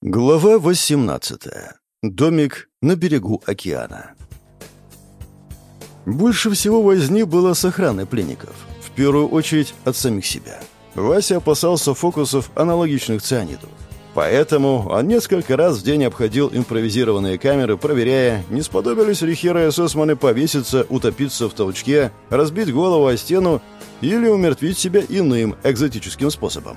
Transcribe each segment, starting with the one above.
Глава 18. Домик на берегу океана. Больше всего возни было с охраной пленников. В первую очередь от самих себя. Вася опасался фокусов, аналогичных цианиду. Поэтому он несколько раз в день обходил импровизированные камеры, проверяя, не сподобились ли Хера Сосманы повеситься, утопиться в толчке, разбить голову о стену или умертвить себя иным экзотическим способом.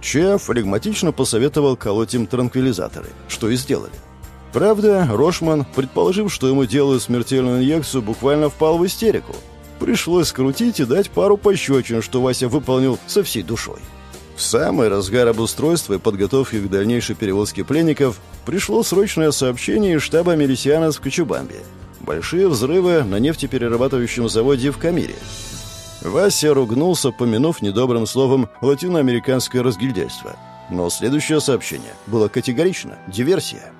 Че флегматично посоветовал колоть им транквилизаторы, что и сделали. Правда, Рошман, предположив, что ему делают смертельную инъекцию, буквально впал в истерику. Пришлось скрутить и дать пару пощечин, что Вася выполнил со всей душой. В самый разгар обустройства и подготовки к дальнейшей перевозке пленников пришло срочное сообщение из штаба Мелисианос в Кочубамбе. Большие взрывы на нефтеперерабатывающем заводе в Камире. Вася ругнулся, помянув недобрым словом латиноамериканское разгильдяйство. Но следующее сообщение было категорично – диверсия.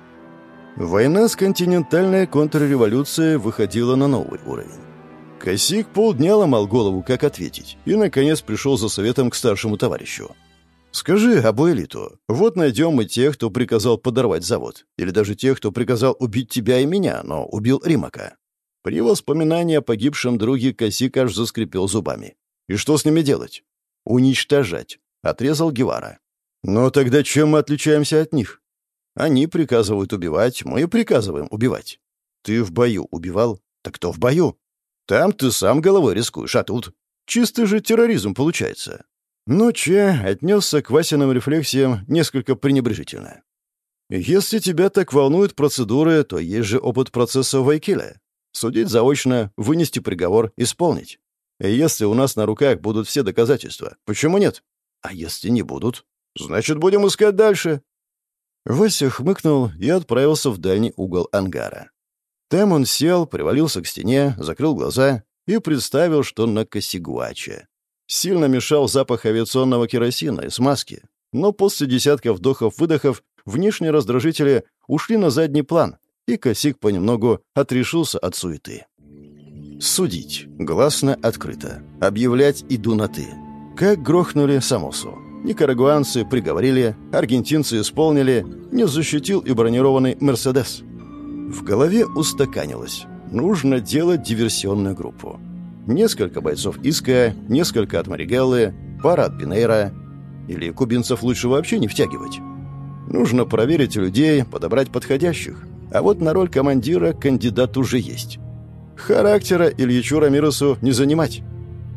Война с континентальной контрреволюцией выходила на новый уровень. Косик полдня ломал голову, как ответить, и, наконец, пришел за советом к старшему товарищу. «Скажи, Абуэлиту, вот найдем мы тех, кто приказал подорвать завод, или даже тех, кто приказал убить тебя и меня, но убил Римака. При воспоминании о погибшем друге Косик аж заскрипел зубами. «И что с ними делать?» «Уничтожать», — отрезал Гевара. «Но тогда чем мы отличаемся от них?» «Они приказывают убивать, мы приказываем убивать». «Ты в бою убивал? Так кто в бою?» «Там ты сам головой рискуешь, а тут...» «Чистый же терроризм получается». Но Че отнесся к Васиным рефлексиям несколько пренебрежительно. «Если тебя так волнуют процедуры, то есть же опыт процесса в Вайкиле. Судить заочно, вынести приговор, исполнить. Если у нас на руках будут все доказательства, почему нет? А если не будут, значит, будем искать дальше. Вася хмыкнул и отправился в дальний угол ангара. Там он сел, привалился к стене, закрыл глаза и представил, что на Косигуаче. Сильно мешал запах авиационного керосина и смазки, но после десятка вдохов-выдохов внешние раздражители ушли на задний план, и Косик понемногу отрешился от суеты. Судить. Гласно открыто. Объявлять иду на «ты». Как грохнули Самосу. Никарагуанцы приговорили, аргентинцы исполнили, не защитил и бронированный «Мерседес». В голове устаканилось. Нужно делать диверсионную группу. Несколько бойцов Иска, несколько от Маригеллы, пара от Пинейра. Или кубинцев лучше вообще не втягивать. Нужно проверить людей, подобрать подходящих. А вот на роль командира кандидат уже есть. Характера Ильичу Рамиросу не занимать.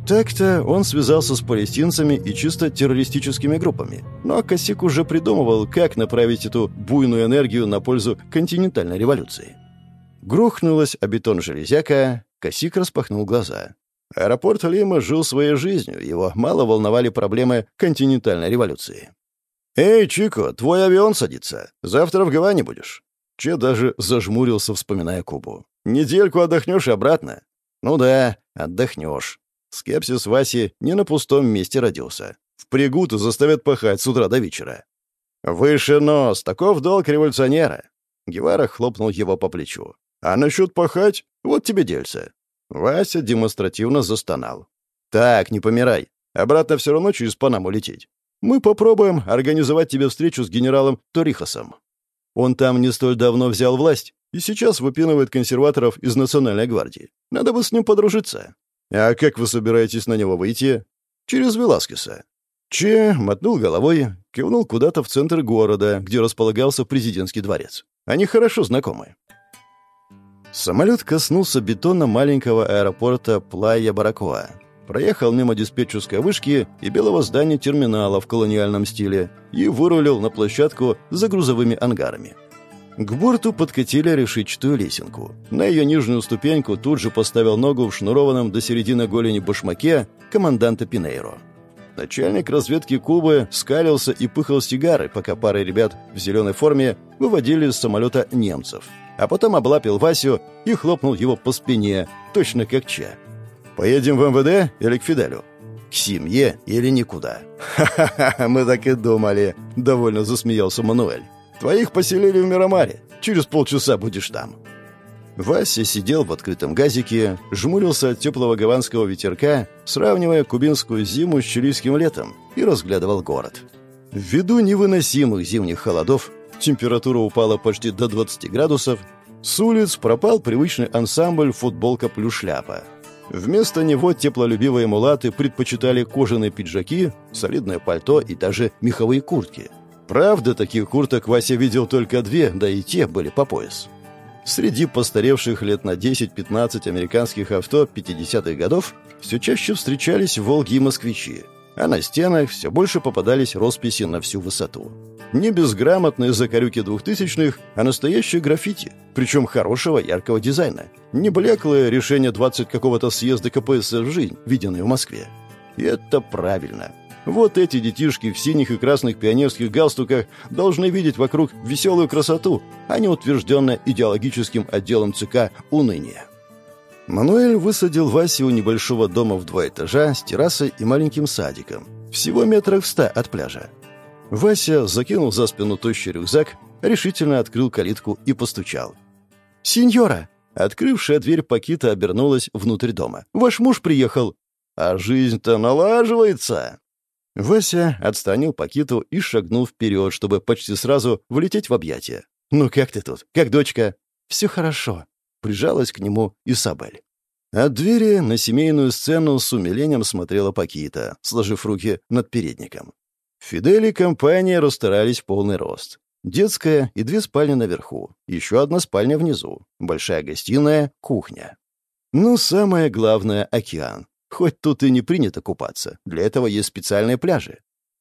Так-то он связался с палестинцами и чисто террористическими группами. Но Косик уже придумывал, как направить эту буйную энергию на пользу континентальной революции. Грохнулась о бетон железяка, Косик распахнул глаза. Аэропорт Лима жил своей жизнью, его мало волновали проблемы континентальной революции. «Эй, Чико, твой авион садится. Завтра в Гаване будешь?» Че даже зажмурился, вспоминая Кубу. «Недельку отдохнешь и обратно?» «Ну да, отдохнешь». Скепсис Васи не на пустом месте родился. В пригуты заставят пахать с утра до вечера. «Выше нос! Таков долг революционера!» Гевара хлопнул его по плечу. «А насчет пахать? Вот тебе дельце!» Вася демонстративно застонал. «Так, не помирай. Обратно все равно через Панаму лететь. Мы попробуем организовать тебе встречу с генералом Торихосом. Он там не столь давно взял власть и сейчас выпинывает консерваторов из Национальной гвардии. Надо бы с ним подружиться. А как вы собираетесь на него выйти? Через Веласкеса. Че мотнул головой, кивнул куда-то в центр города, где располагался президентский дворец. Они хорошо знакомы. Самолет коснулся бетона маленького аэропорта Плая Баракоа. Проехал мимо диспетчерской вышки и белого здания терминала в колониальном стиле и вырулил на площадку за грузовыми ангарами. К борту подкатили решетчатую лесенку. На ее нижнюю ступеньку тут же поставил ногу в шнурованном до середины голени башмаке команданта Пинейро. Начальник разведки Кубы скалился и пыхал сигары, пока пара ребят в зеленой форме выводили из самолета немцев. А потом облапил Васю и хлопнул его по спине, точно как Ча. Поедем в МВД или к Фиделю? К семье или никуда? Ха-ха-ха, мы так и думали, довольно засмеялся Мануэль. Твоих поселили в Мирамаре. Через полчаса будешь там. Вася сидел в открытом газике, жмурился от теплого гаванского ветерка, сравнивая кубинскую зиму с чилийским летом, и разглядывал город. Ввиду невыносимых зимних холодов, температура упала почти до 20 градусов, с улиц пропал привычный ансамбль футболка плюс шляпа. Вместо него теплолюбивые мулаты предпочитали кожаные пиджаки, солидное пальто и даже меховые куртки. Правда, таких курток Вася видел только две, да и те были по пояс. Среди постаревших лет на 10-15 американских авто 50-х годов все чаще встречались «Волги» и «Москвичи», а на стенах все больше попадались росписи на всю высоту. Не безграмотные закорюки двухтысячных, а настоящие граффити, причем хорошего яркого дизайна. Не блеклое решение 20 какого-то съезда КПСС в жизнь, виденное в Москве. И это правильно. Вот эти детишки в синих и красных пионерских галстуках должны видеть вокруг веселую красоту, а не утвержденное идеологическим отделом ЦК уныние. Мануэль высадил Васю у небольшого дома в два этажа с террасой и маленьким садиком, всего метрах в ста от пляжа. Вася закинул за спину тощий рюкзак, решительно открыл калитку и постучал. «Сеньора!» Открывшая дверь Пакита обернулась внутрь дома. «Ваш муж приехал!» «А жизнь-то налаживается!» Вася отстранил Пакиту и шагнул вперед, чтобы почти сразу влететь в объятия. «Ну как ты тут? Как дочка?» «Все хорошо», — прижалась к нему Исабель. От двери на семейную сцену с умилением смотрела Пакита, сложив руки над передником. Фидель и компания расстарались в полный рост. Детская и две спальни наверху, еще одна спальня внизу, большая гостиная, кухня. Ну, самое главное — океан. Хоть тут и не принято купаться, для этого есть специальные пляжи.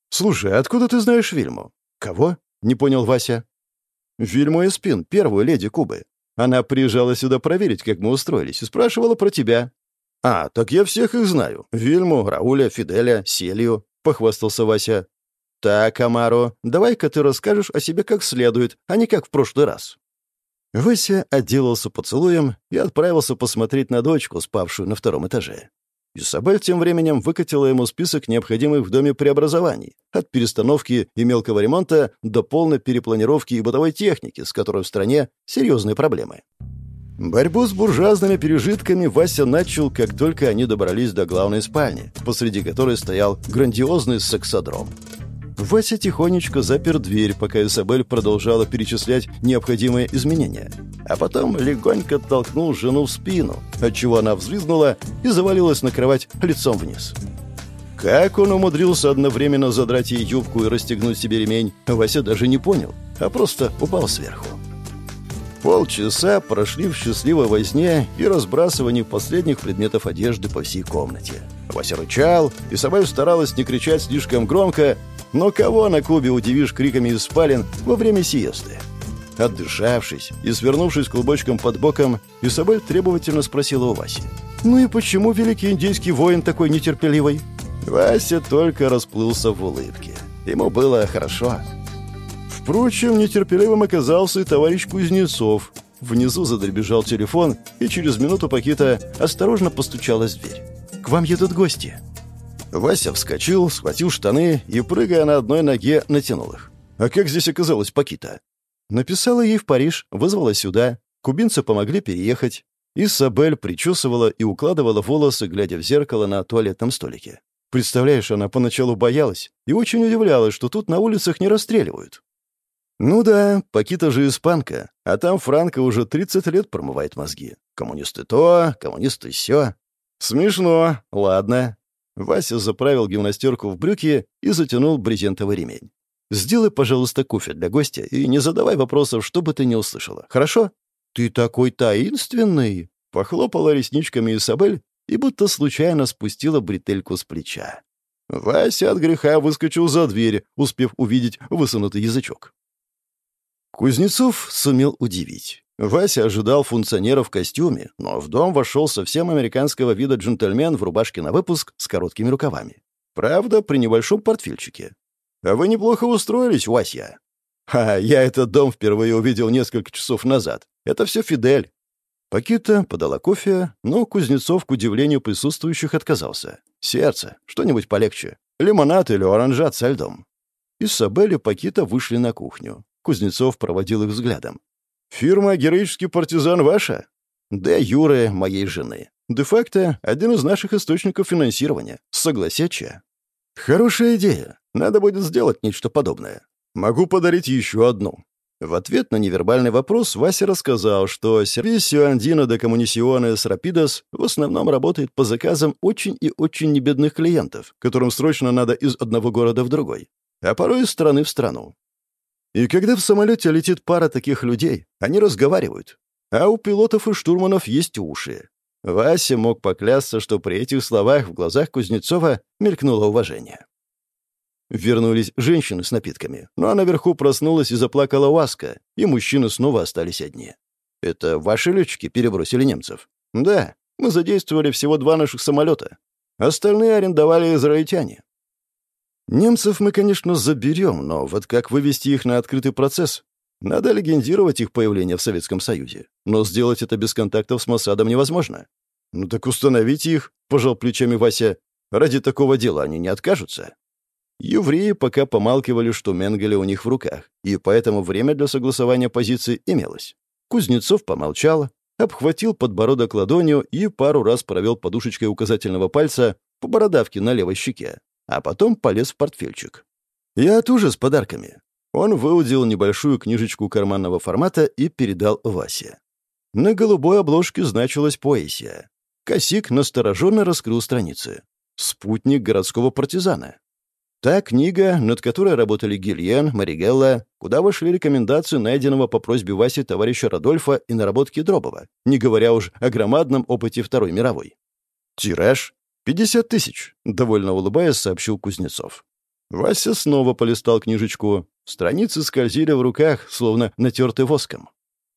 «Слушай, откуда ты знаешь Вильму?» «Кого?» — не понял Вася. «Вильму Эспин, первую леди Кубы. Она приезжала сюда проверить, как мы устроились, и спрашивала про тебя». «А, так я всех их знаю. Вильму, Рауля, Фиделя, Селью», — похвастался Вася. «Так, Амаро, давай-ка ты расскажешь о себе как следует, а не как в прошлый раз». Вася отделался поцелуем и отправился посмотреть на дочку, спавшую на втором этаже. Исабель тем временем выкатила ему список необходимых в доме преобразований, от перестановки и мелкого ремонта до полной перепланировки и бытовой техники, с которой в стране серьезные проблемы. Борьбу с буржуазными пережитками Вася начал, как только они добрались до главной спальни, посреди которой стоял грандиозный сексодром. Вася тихонечко запер дверь, пока Изабель продолжала перечислять необходимые изменения. А потом легонько толкнул жену в спину, отчего она взвизгнула и завалилась на кровать лицом вниз. Как он умудрился одновременно задрать ей юбку и расстегнуть себе ремень, Вася даже не понял, а просто упал сверху. Полчаса прошли в счастливой возне и разбрасывании последних предметов одежды по всей комнате. Вася рычал, и Соболь старалась не кричать слишком громко, но кого на Кубе удивишь криками из спален во время сиесты? Отдышавшись и свернувшись клубочком под боком, Исабель требовательно спросила у Васи. «Ну и почему великий индийский воин такой нетерпеливый?» Вася только расплылся в улыбке. Ему было хорошо. Впрочем, нетерпеливым оказался и товарищ Кузнецов. Внизу задребежал телефон, и через минуту Пакита осторожно постучалась в дверь. «К вам едут гости». Вася вскочил, схватил штаны и, прыгая на одной ноге, натянул их. А как здесь оказалась Пакита? Написала ей в Париж, вызвала сюда. Кубинцы помогли переехать. Исабель причесывала и укладывала волосы, глядя в зеркало на туалетном столике. Представляешь, она поначалу боялась и очень удивлялась, что тут на улицах не расстреливают. Ну да, Пакита же испанка, а там Франко уже 30 лет промывает мозги. Коммунисты то, коммунисты сё. Смешно, ладно. Вася заправил гимнастерку в брюки и затянул брезентовый ремень. «Сделай, пожалуйста, кофе для гостя и не задавай вопросов, что бы ты не услышала. Хорошо?» «Ты такой таинственный!» — похлопала ресничками Изабель и будто случайно спустила бретельку с плеча. Вася от греха выскочил за дверь, успев увидеть высунутый язычок. Кузнецов сумел удивить. Вася ожидал функционера в костюме, но в дом вошел совсем американского вида джентльмен в рубашке на выпуск с короткими рукавами. Правда, при небольшом портфельчике. «А вы неплохо устроились, Вася». «Ха, я этот дом впервые увидел несколько часов назад. Это все Фидель». Пакита подала кофе, но Кузнецов, к удивлению присутствующих, отказался. «Сердце. Что-нибудь полегче. Лимонад или оранжат со льдом». Исабель и Пакита вышли на кухню. Кузнецов проводил их взглядом. «Фирма «Героический партизан» ваша?» «Да, Юры, моей жены. Де-факто один из наших источников финансирования. Согласяча?» «Хорошая идея. Надо будет сделать нечто подобное. Могу подарить еще одну». В ответ на невербальный вопрос Вася рассказал, что сервисио Андино де Коммунисионес Рапидос в основном работает по заказам очень и очень небедных клиентов, которым срочно надо из одного города в другой, а порой из страны в страну. И когда в самолете летит пара таких людей, они разговаривают, а у пилотов и штурманов есть уши. Вася мог поклясться, что при этих словах в глазах Кузнецова мелькнуло уважение. Вернулись женщины с напитками, ну а наверху проснулась и заплакала Васка, и мужчины снова остались одни. «Это ваши летчики перебросили немцев?» «Да, мы задействовали всего два наших самолета. Остальные арендовали израильтяне». «Немцев мы, конечно, заберем, но вот как вывести их на открытый процесс? Надо легендировать их появление в Советском Союзе, но сделать это без контактов с Моссадом невозможно». «Ну так установите их», — пожал плечами Вася. «Ради такого дела они не откажутся». Евреи пока помалкивали, что Менгеле у них в руках, и поэтому время для согласования позиций имелось. Кузнецов помолчал, обхватил подбородок ладонью и пару раз провел подушечкой указательного пальца по бородавке на левой щеке, а потом полез в портфельчик. «Я тоже с подарками». Он выудил небольшую книжечку карманного формата и передал Васе. На голубой обложке значилась поэзия. Косик настороженно раскрыл страницы. «Спутник городского партизана». Та книга, над которой работали Гильен, Маригелла, куда вошли рекомендации найденного по просьбе Васи товарища Радольфа и наработки Дробова, не говоря уж о громадном опыте Второй мировой. Тираж — 50 тысяч, довольно улыбаясь, сообщил Кузнецов. Вася снова полистал книжечку. Страницы скользили в руках, словно натерты воском.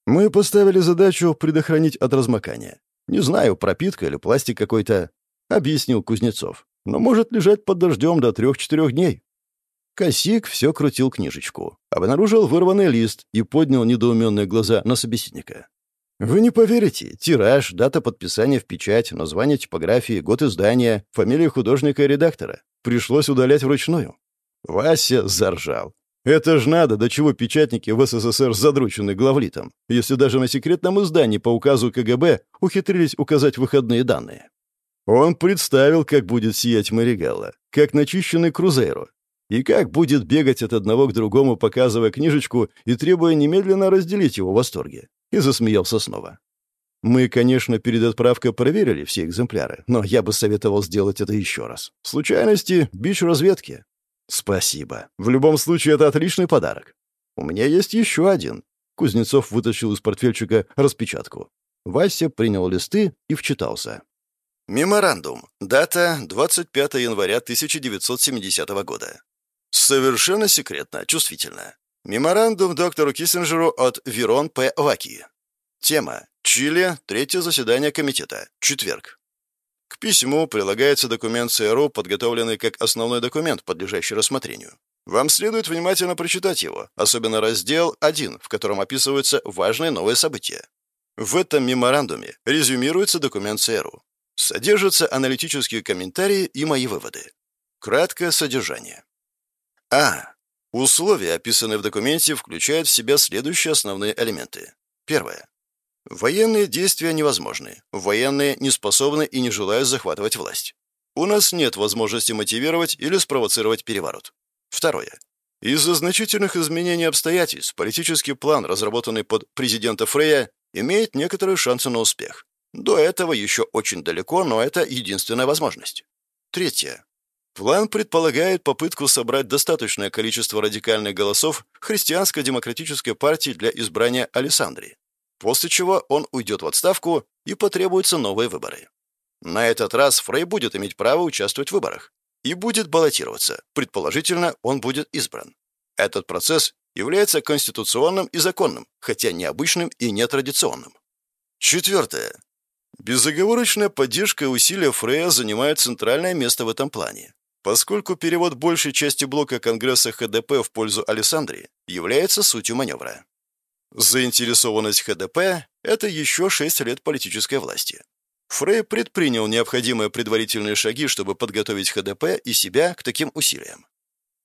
Мы поставили задачу предохранить от размокания. Не знаю, пропитка или пластик какой-то, — объяснил Кузнецов но может лежать под дождем до трех-четырех дней. Косик все крутил книжечку, обнаружил вырванный лист и поднял недоуменные глаза на собеседника. «Вы не поверите. Тираж, дата подписания в печать, название типографии, год издания, фамилия художника и редактора. Пришлось удалять вручную». Вася заржал. «Это ж надо, до чего печатники в СССР задручены главлитом, если даже на секретном издании по указу КГБ ухитрились указать выходные данные». Он представил, как будет сиять Маригала, как начищенный Крузейро, и как будет бегать от одного к другому, показывая книжечку и требуя немедленно разделить его в восторге. И засмеялся снова. Мы, конечно, перед отправкой проверили все экземпляры, но я бы советовал сделать это еще раз. Случайности — бич разведки. Спасибо. В любом случае, это отличный подарок. У меня есть еще один. Кузнецов вытащил из портфельчика распечатку. Вася принял листы и вчитался. Меморандум. Дата 25 января 1970 года. Совершенно секретно, чувствительно. Меморандум доктору Киссинджеру от Верон П. Ваки. Тема. Чили. Третье заседание комитета. Четверг. К письму прилагается документ ЦРУ, подготовленный как основной документ, подлежащий рассмотрению. Вам следует внимательно прочитать его, особенно раздел 1, в котором описываются важные новые события. В этом меморандуме резюмируется документ ЦРУ. Содержатся аналитические комментарии и мои выводы. Краткое содержание. А. Условия, описанные в документе, включают в себя следующие основные элементы. Первое. Военные действия невозможны. Военные не способны и не желают захватывать власть. У нас нет возможности мотивировать или спровоцировать переворот. Второе. Из-за значительных изменений обстоятельств политический план, разработанный под президента Фрея, имеет некоторые шансы на успех. До этого еще очень далеко, но это единственная возможность. Третье. План предполагает попытку собрать достаточное количество радикальных голосов христианско-демократической партии для избрания Александрии, после чего он уйдет в отставку и потребуются новые выборы. На этот раз Фрей будет иметь право участвовать в выборах и будет баллотироваться. Предположительно, он будет избран. Этот процесс является конституционным и законным, хотя необычным и нетрадиционным. Четвертое. Безоговорочная поддержка и усилия Фрея занимают центральное место в этом плане, поскольку перевод большей части блока Конгресса ХДП в пользу Александрии является сутью маневра. Заинтересованность ХДП – это еще шесть лет политической власти. Фрей предпринял необходимые предварительные шаги, чтобы подготовить ХДП и себя к таким усилиям.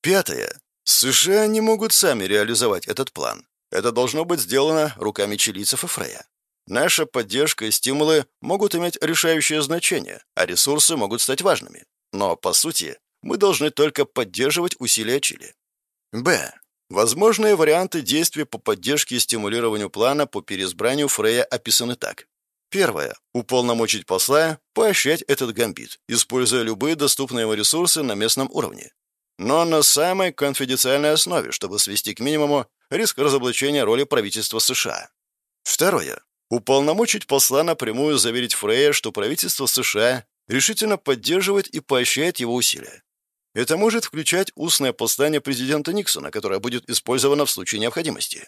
Пятое. США не могут сами реализовать этот план. Это должно быть сделано руками чилийцев и Фрея. Наша поддержка и стимулы могут иметь решающее значение, а ресурсы могут стать важными. Но, по сути, мы должны только поддерживать усилия Чили. Б. Возможные варианты действий по поддержке и стимулированию плана по переизбранию Фрея описаны так. Первое. Уполномочить посла поощрять этот гамбит, используя любые доступные ему ресурсы на местном уровне. Но на самой конфиденциальной основе, чтобы свести к минимуму риск разоблачения роли правительства США. Второе. Уполномочить посла напрямую заверить Фрея, что правительство США решительно поддерживает и поощряет его усилия. Это может включать устное послание президента Никсона, которое будет использовано в случае необходимости.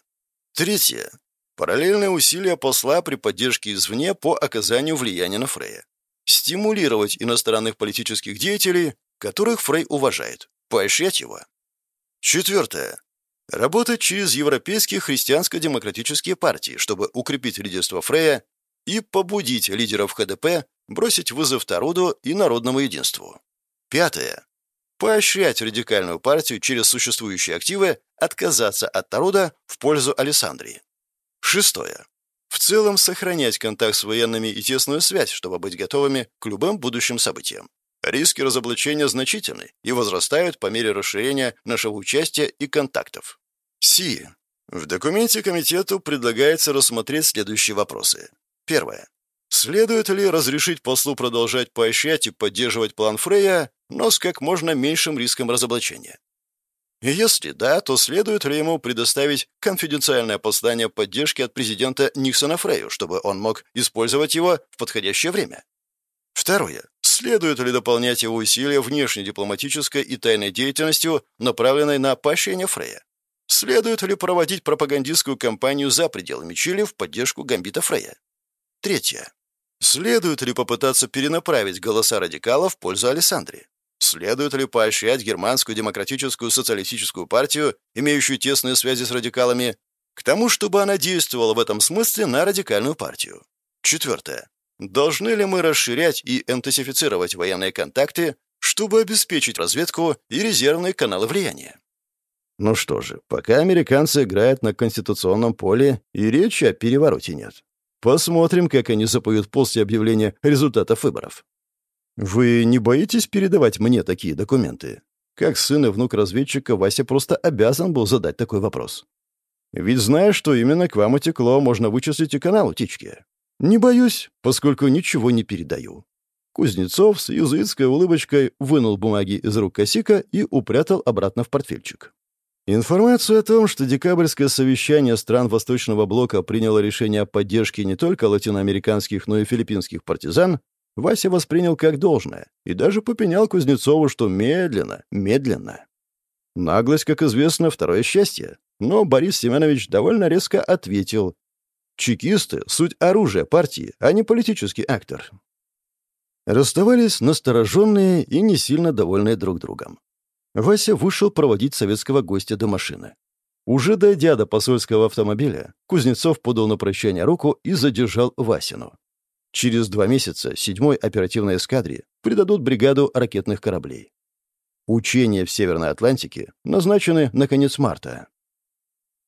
Третье. Параллельные усилия посла при поддержке извне по оказанию влияния на Фрея. Стимулировать иностранных политических деятелей, которых Фрей уважает, поощрять его. Четвертое. Работать через европейские христианско-демократические партии, чтобы укрепить лидерство Фрея и побудить лидеров ХДП бросить вызов Таруду и народному единству. Пятое. Поощрять радикальную партию через существующие активы отказаться от Таруда в пользу Александрии. Шестое. В целом сохранять контакт с военными и тесную связь, чтобы быть готовыми к любым будущим событиям. Риски разоблачения значительны и возрастают по мере расширения нашего участия и контактов. Си. В документе комитету предлагается рассмотреть следующие вопросы. Первое. Следует ли разрешить послу продолжать поощрять и поддерживать план Фрея, но с как можно меньшим риском разоблачения? Если да, то следует ли ему предоставить конфиденциальное послание поддержки от президента Никсона Фрею, чтобы он мог использовать его в подходящее время? Второе. Следует ли дополнять его усилия внешней дипломатической и тайной деятельностью, направленной на поощрение Фрея? Следует ли проводить пропагандистскую кампанию за пределами Чили в поддержку Гамбита Фрея? Третье. Следует ли попытаться перенаправить голоса радикалов в пользу Александри? Следует ли поощрять германскую демократическую социалистическую партию, имеющую тесные связи с радикалами, к тому, чтобы она действовала в этом смысле на радикальную партию? Четвертое. Должны ли мы расширять и интенсифицировать военные контакты, чтобы обеспечить разведку и резервные каналы влияния? Ну что же, пока американцы играют на конституционном поле, и речи о перевороте нет. Посмотрим, как они запоют после объявления результатов выборов. Вы не боитесь передавать мне такие документы? Как сын и внук разведчика, Вася просто обязан был задать такой вопрос. Ведь зная, что именно к вам утекло, можно вычислить и канал утечки. Не боюсь, поскольку ничего не передаю. Кузнецов с языцкой улыбочкой вынул бумаги из рук Косика и упрятал обратно в портфельчик. Информацию о том, что декабрьское совещание стран Восточного блока приняло решение о поддержке не только латиноамериканских, но и филиппинских партизан, Вася воспринял как должное и даже попенял Кузнецову, что медленно, медленно. Наглость, как известно, второе счастье. Но Борис Семенович довольно резко ответил, Чекисты — суть оружия партии, а не политический актор. Расставались настороженные и не сильно довольные друг другом. Вася вышел проводить советского гостя до машины. Уже дойдя до посольского автомобиля, Кузнецов подал на прощание руку и задержал Васину. Через два месяца седьмой оперативной эскадре придадут бригаду ракетных кораблей. Учения в Северной Атлантике назначены на конец марта.